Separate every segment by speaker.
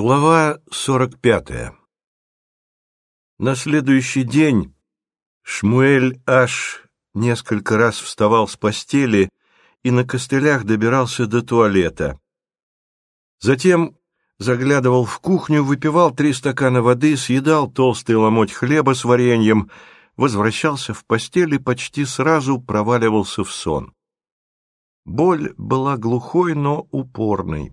Speaker 1: Глава сорок пятая На следующий день Шмуэль аж несколько раз вставал с постели и на костылях добирался до туалета. Затем заглядывал в кухню, выпивал три стакана воды, съедал толстый ломоть хлеба с вареньем, возвращался в постель и почти сразу проваливался в сон. Боль была глухой, но упорной.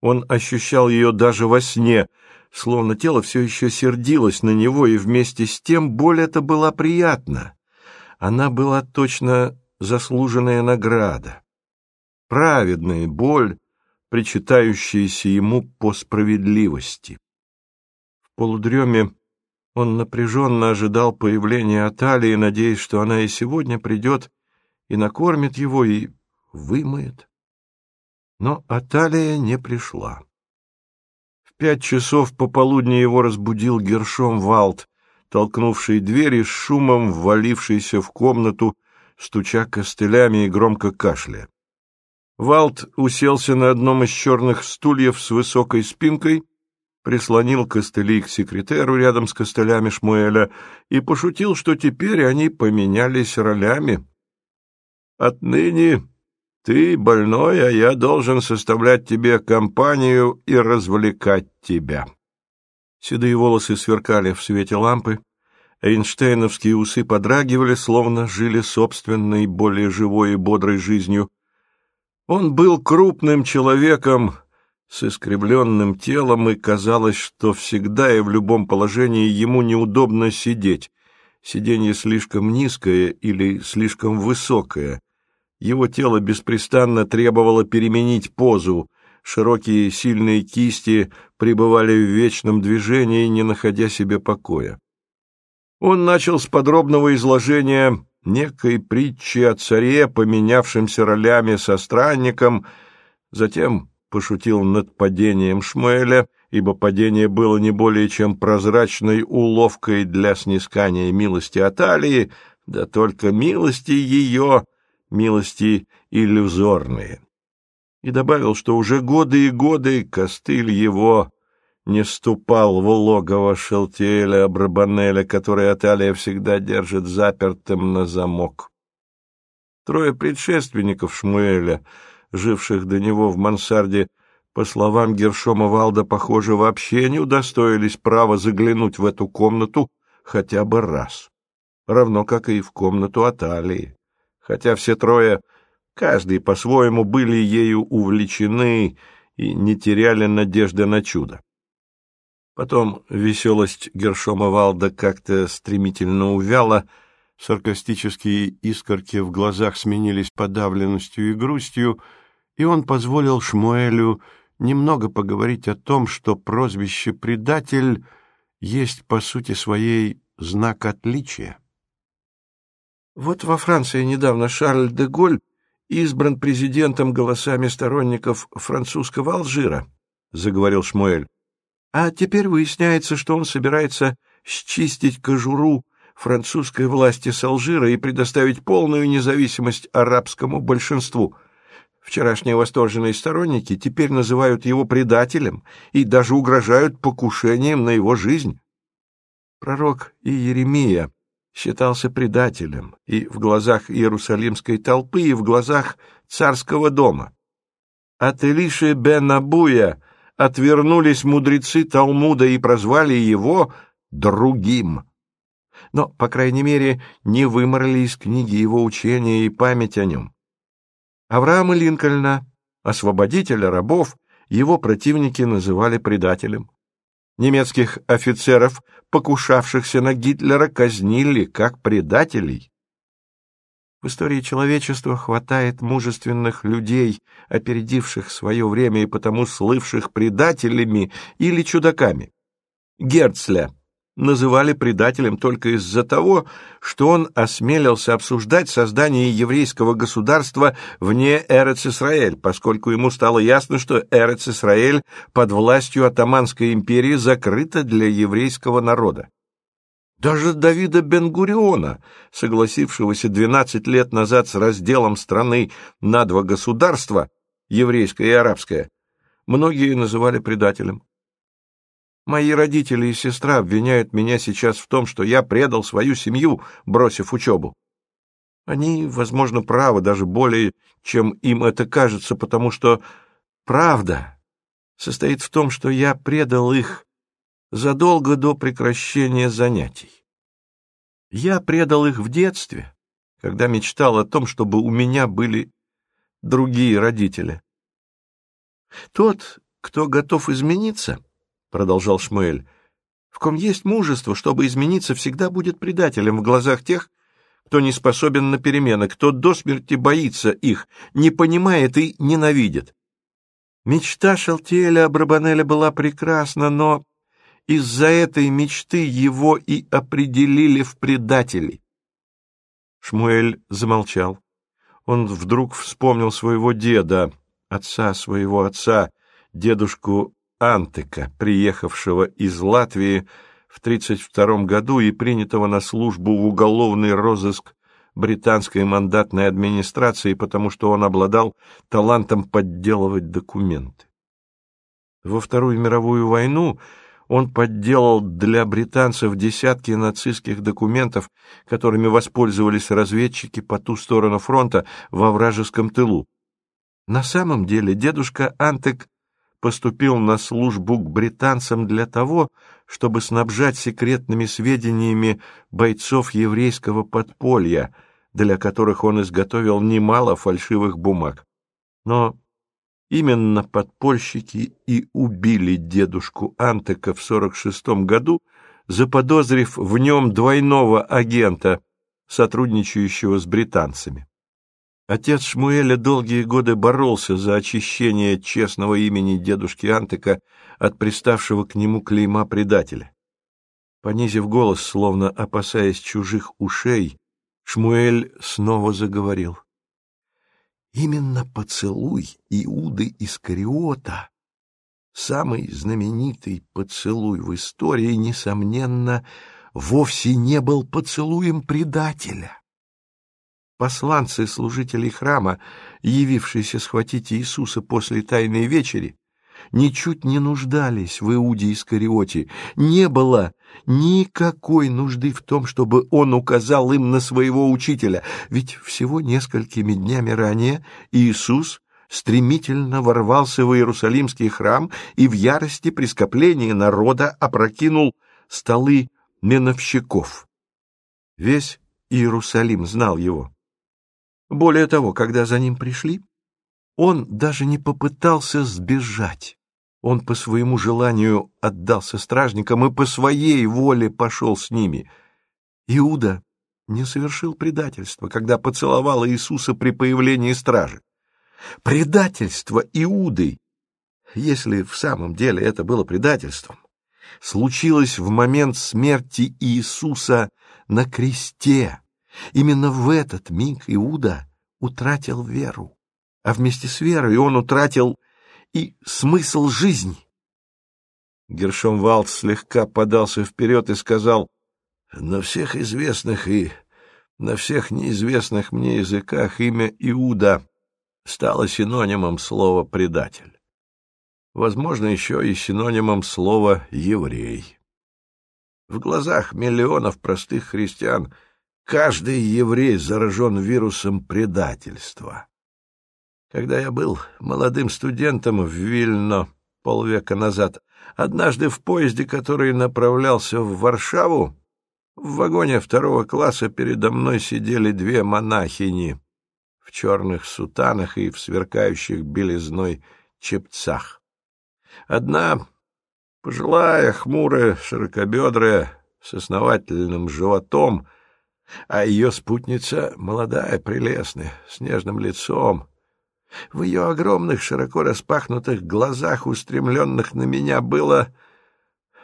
Speaker 1: Он ощущал ее даже во сне, словно тело все еще сердилось на него, и вместе с тем боль эта была приятна. Она была точно заслуженная награда. Праведная боль, причитающаяся ему по справедливости. В полудреме он напряженно ожидал появления Аталии, надеясь, что она и сегодня придет и накормит его, и вымоет. Но Аталия не пришла. В пять часов пополудни его разбудил Гершом Валт, толкнувший дверь и с шумом ввалившийся в комнату, стуча костылями и громко кашля. Валт уселся на одном из черных стульев с высокой спинкой, прислонил костыли к секретеру рядом с костылями Шмуэля и пошутил, что теперь они поменялись ролями. «Отныне ты больной, а я должен составлять тебе компанию и развлекать тебя. Седые волосы сверкали в свете лампы, Эйнштейновские усы подрагивали, словно жили собственной, более живой и бодрой жизнью. Он был крупным человеком с искривленным телом, и казалось, что всегда и в любом положении ему неудобно сидеть. Сиденье слишком низкое или слишком высокое, его тело беспрестанно требовало переменить позу, широкие сильные кисти пребывали в вечном движении, не находя себе покоя. Он начал с подробного изложения некой притчи о царе, поменявшемся ролями со странником, затем пошутил над падением Шмуэля, ибо падение было не более чем прозрачной уловкой для снискания милости Аталии, да только милости ее — милости иллюзорные. И добавил, что уже годы и годы костыль его не ступал в логово Шелтиэля Абрабанеля, который Аталия всегда держит запертым на замок. Трое предшественников Шмуэля, живших до него в мансарде, по словам Гершома Валда, похоже, вообще не удостоились права заглянуть в эту комнату хотя бы раз, равно как и в комнату Аталии хотя все трое, каждый по-своему, были ею увлечены и не теряли надежды на чудо. Потом веселость Гершома Валда как-то стремительно увяла, саркастические искорки в глазах сменились подавленностью и грустью, и он позволил Шмуэлю немного поговорить о том, что прозвище «предатель» есть по сути своей знак отличия. Вот во Франции недавно Шарль де Голь избран президентом голосами сторонников французского Алжира, — заговорил Шмуэль. А теперь выясняется, что он собирается счистить кожуру французской власти с Алжира и предоставить полную независимость арабскому большинству. Вчерашние восторженные сторонники теперь называют его предателем и даже угрожают покушением на его жизнь. Пророк Иеремия считался предателем и в глазах иерусалимской толпы, и в глазах царского дома. От Илиши бен Абуя отвернулись мудрецы Талмуда и прозвали его другим. Но, по крайней мере, не выморли из книги его учения и память о нем. Авраама Линкольна, освободителя рабов, его противники называли предателем. Немецких офицеров, покушавшихся на Гитлера, казнили как предателей. В истории человечества хватает мужественных людей, опередивших свое время и потому слывших предателями или чудаками. Герцля называли предателем только из-за того, что он осмелился обсуждать создание еврейского государства вне Эрец-Исраэль, поскольку ему стало ясно, что Эрец-Исраэль под властью Атаманской империи закрыта для еврейского народа. Даже Давида Бен-Гуриона, согласившегося 12 лет назад с разделом страны на два государства, еврейское и арабское, многие называли предателем. Мои родители и сестра обвиняют меня сейчас в том, что я предал свою семью, бросив учебу. Они, возможно, правы даже более, чем им это кажется, потому что правда состоит в том, что я предал их задолго до прекращения занятий. Я предал их в детстве, когда мечтал о том, чтобы у меня были другие родители. Тот, кто готов измениться, — продолжал Шмуэль, — в ком есть мужество, чтобы измениться, всегда будет предателем в глазах тех, кто не способен на перемены, кто до смерти боится их, не понимает и ненавидит. Мечта Шалтиэля Абрабанеля была прекрасна, но из-за этой мечты его и определили в предателей. Шмуэль замолчал. Он вдруг вспомнил своего деда, отца своего отца, дедушку Антека, приехавшего из Латвии в 1932 году и принятого на службу в уголовный розыск британской мандатной администрации, потому что он обладал талантом подделывать документы. Во Вторую мировую войну он подделал для британцев десятки нацистских документов, которыми воспользовались разведчики по ту сторону фронта во вражеском тылу. На самом деле дедушка Антек поступил на службу к британцам для того, чтобы снабжать секретными сведениями бойцов еврейского подполья, для которых он изготовил немало фальшивых бумаг. Но именно подпольщики и убили дедушку Антека в 46 году, заподозрив в нем двойного агента, сотрудничающего с британцами. Отец Шмуэля долгие годы боролся за очищение честного имени дедушки Антека от приставшего к нему клейма предателя. Понизив голос, словно опасаясь чужих ушей, Шмуэль снова заговорил. Именно поцелуй Иуды Искариота, самый знаменитый поцелуй в истории, несомненно, вовсе не был поцелуем предателя. Посланцы служителей храма, явившиеся схватить Иисуса после Тайной вечери, ничуть не нуждались в Иуде Искариоте. Не было никакой нужды в том, чтобы он указал им на своего учителя, ведь всего несколькими днями ранее Иисус стремительно ворвался в Иерусалимский храм и в ярости при скоплении народа опрокинул столы меновщиков. Весь Иерусалим знал его. Более того, когда за ним пришли, он даже не попытался сбежать. Он по своему желанию отдался стражникам и по своей воле пошел с ними. Иуда не совершил предательства, когда поцеловал Иисуса при появлении стражи. Предательство Иуды, если в самом деле это было предательством, случилось в момент смерти Иисуса на кресте. Именно в этот миг Иуда утратил веру, а вместе с верой он утратил и смысл жизни. Гершом Валт слегка подался вперед и сказал, «На всех известных и на всех неизвестных мне языках имя Иуда стало синонимом слова «предатель». Возможно, еще и синонимом слова «еврей». В глазах миллионов простых христиан – Каждый еврей заражен вирусом предательства. Когда я был молодым студентом в Вильно полвека назад, однажды в поезде, который направлялся в Варшаву, в вагоне второго класса передо мной сидели две монахини в черных сутанах и в сверкающих белизной чепцах. Одна пожилая, хмурая, широкобедрая, с основательным животом — а ее спутница молодая, прелестная, с нежным лицом. В ее огромных, широко распахнутых глазах, устремленных на меня, было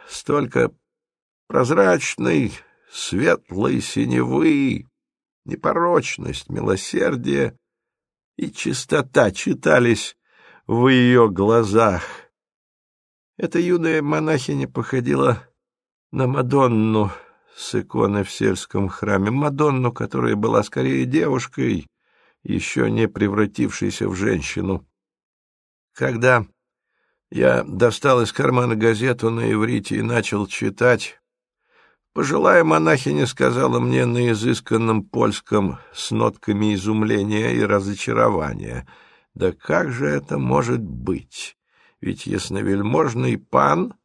Speaker 1: столько прозрачной, светлой синевы, непорочность, милосердие и чистота читались в ее глазах. Эта юная монахиня походила на Мадонну, с иконы в сельском храме, Мадонну, которая была скорее девушкой, еще не превратившейся в женщину. Когда Я достал из кармана газету на иврите и начал читать. Пожилая монахиня сказала мне на изысканном польском с нотками изумления и разочарования. «Да как же это может быть? Ведь ясновельможный пан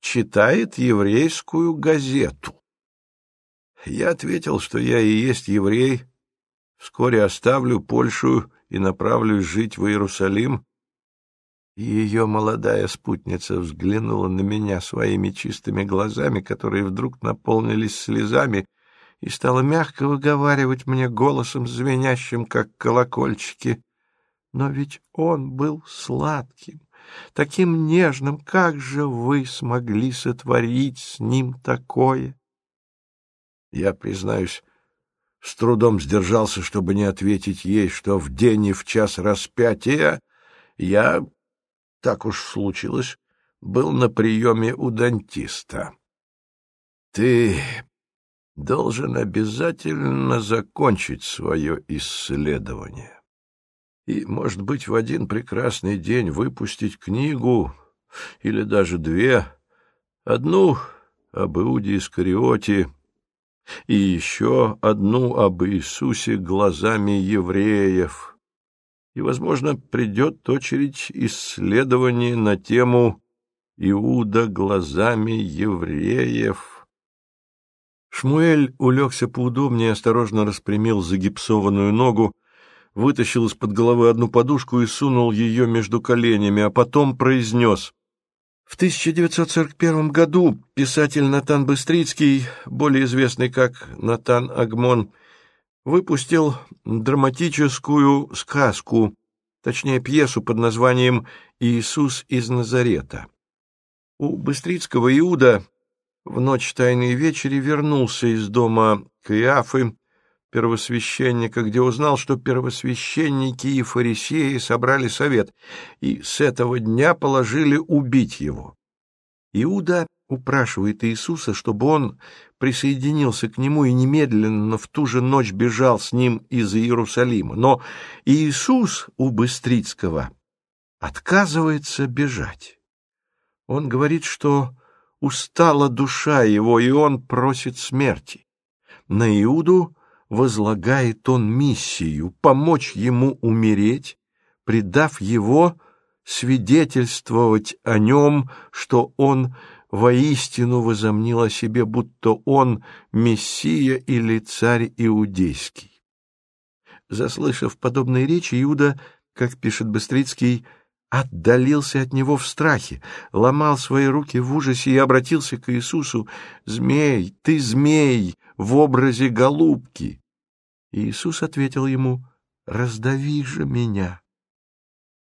Speaker 1: читает еврейскую газету». Я ответил, что я и есть еврей, вскоре оставлю Польшу и направлюсь жить в Иерусалим, ее молодая спутница взглянула на меня своими чистыми глазами, которые вдруг наполнились слезами, и стала мягко выговаривать мне голосом, звенящим, как колокольчики. Но ведь он был сладким, таким нежным, как же вы смогли сотворить с ним такое? Я, признаюсь, с трудом сдержался, чтобы не ответить ей, что в день и в час распятия я так уж случилось, был на приеме у дантиста. Ты должен обязательно закончить свое исследование. И, может быть, в один прекрасный день выпустить книгу, или даже две, одну об Иуде Искариоте и еще одну об Иисусе глазами евреев — и, возможно, придет очередь исследований на тему «Иуда глазами евреев». Шмуэль улегся поудобнее, осторожно распрямил загипсованную ногу, вытащил из-под головы одну подушку и сунул ее между коленями, а потом произнес. В 1941 году писатель Натан Быстрицкий, более известный как Натан Агмон, выпустил драматическую сказку, точнее пьесу под названием «Иисус из Назарета». У Быстрицкого Иуда в ночь Тайной Вечери вернулся из дома Каиафы, первосвященника, где узнал, что первосвященники и фарисеи собрали совет, и с этого дня положили убить его. Иуда упрашивает Иисуса, чтобы он присоединился к нему и немедленно в ту же ночь бежал с ним из Иерусалима. Но Иисус у Быстрицкого отказывается бежать. Он говорит, что устала душа его, и он просит смерти. На Иуду возлагает он миссию — помочь ему умереть, предав его свидетельствовать о нем, что он воистину возомнил о себе, будто он мессия или царь иудейский. Заслышав подобные речи, Иуда, как пишет Быстрицкий, отдалился от него в страхе, ломал свои руки в ужасе и обратился к Иисусу «Змей, ты змей в образе голубки!» Иисус ответил ему «Раздави же меня!»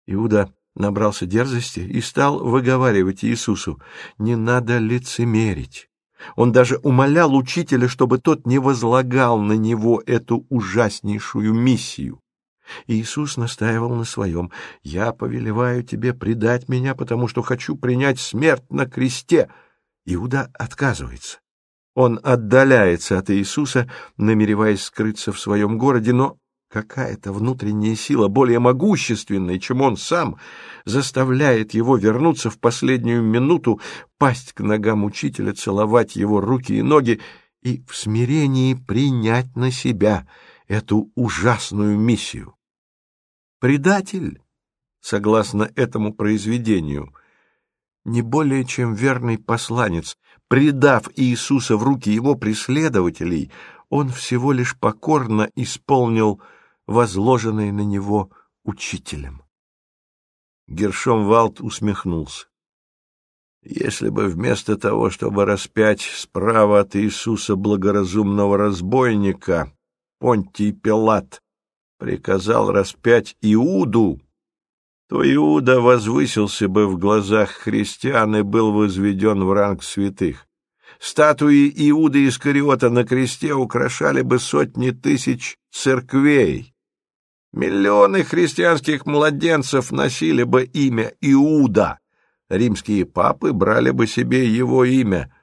Speaker 1: Иуда набрался дерзости и стал выговаривать Иисусу, не надо лицемерить. Он даже умолял учителя, чтобы тот не возлагал на него эту ужаснейшую миссию. Иисус настаивал на своем. «Я повелеваю тебе предать меня, потому что хочу принять смерть на кресте». Иуда отказывается. Он отдаляется от Иисуса, намереваясь скрыться в своем городе, но Какая-то внутренняя сила, более могущественная, чем он сам, заставляет его вернуться в последнюю минуту, пасть к ногам учителя, целовать его руки и ноги и в смирении принять на себя эту ужасную миссию. Предатель, согласно этому произведению, не более чем верный посланец, предав Иисуса в руки его преследователей, он всего лишь покорно исполнил возложенные на него учителем. Гершом Валт усмехнулся. Если бы вместо того, чтобы распять справа от Иисуса благоразумного разбойника, Понтий Пилат приказал распять Иуду, то Иуда возвысился бы в глазах христиан и был возведен в ранг святых. Статуи Иуды Искариота на кресте украшали бы сотни тысяч церквей, Миллионы христианских младенцев носили бы имя Иуда. Римские папы брали бы себе его имя.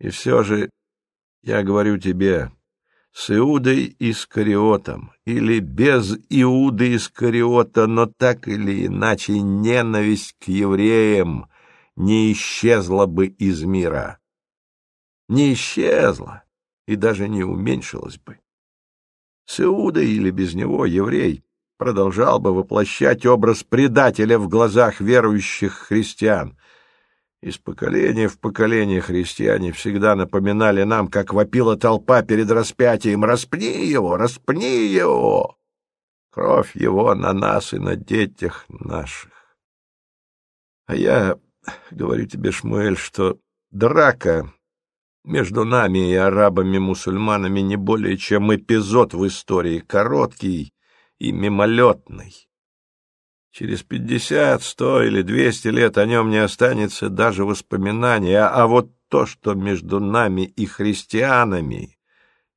Speaker 1: И все же, я говорю тебе, с Иудой Искариотом или без Иуды Искариота, но так или иначе ненависть к евреям не исчезла бы из мира. Не исчезла и даже не уменьшилась бы. С Иудой или без него еврей продолжал бы воплощать образ предателя в глазах верующих христиан. Из поколения в поколение христиане всегда напоминали нам, как вопила толпа перед распятием «Распни его! Распни его!» Кровь его на нас и на детях наших. А я говорю тебе, Шмуэль, что драка между нами и арабами-мусульманами не более чем эпизод в истории, короткий и мимолетный. Через пятьдесят, сто или двести лет о нем не останется даже воспоминания, а вот то, что между нами и христианами,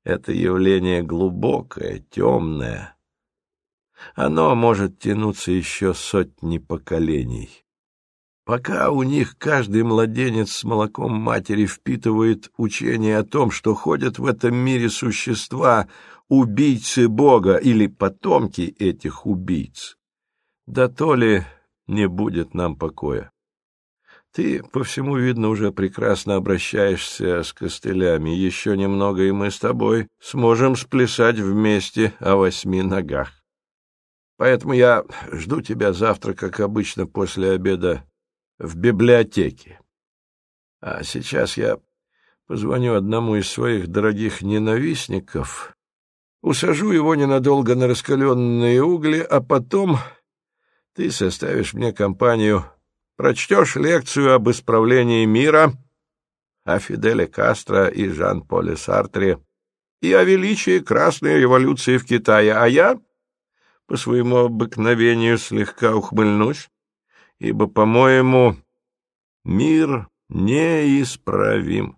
Speaker 1: это явление глубокое, темное. Оно может тянуться еще сотни поколений. Пока у них каждый младенец с молоком матери впитывает учение о том, что ходят в этом мире существа, убийцы Бога или потомки этих убийц, да то ли не будет нам покоя. Ты, по всему видно, уже прекрасно обращаешься с костылями. Еще немного, и мы с тобой сможем сплясать вместе о восьми ногах. Поэтому я жду тебя завтра, как обычно, после обеда в библиотеке. А сейчас я позвоню одному из своих дорогих ненавистников, усажу его ненадолго на раскаленные угли, а потом ты составишь мне компанию, прочтешь лекцию об исправлении мира, о Фиделе Кастро и Жан-Поле Сартре и о величии Красной революции в Китае, а я, по своему обыкновению, слегка ухмыльнусь ибо, по-моему, мир неисправим.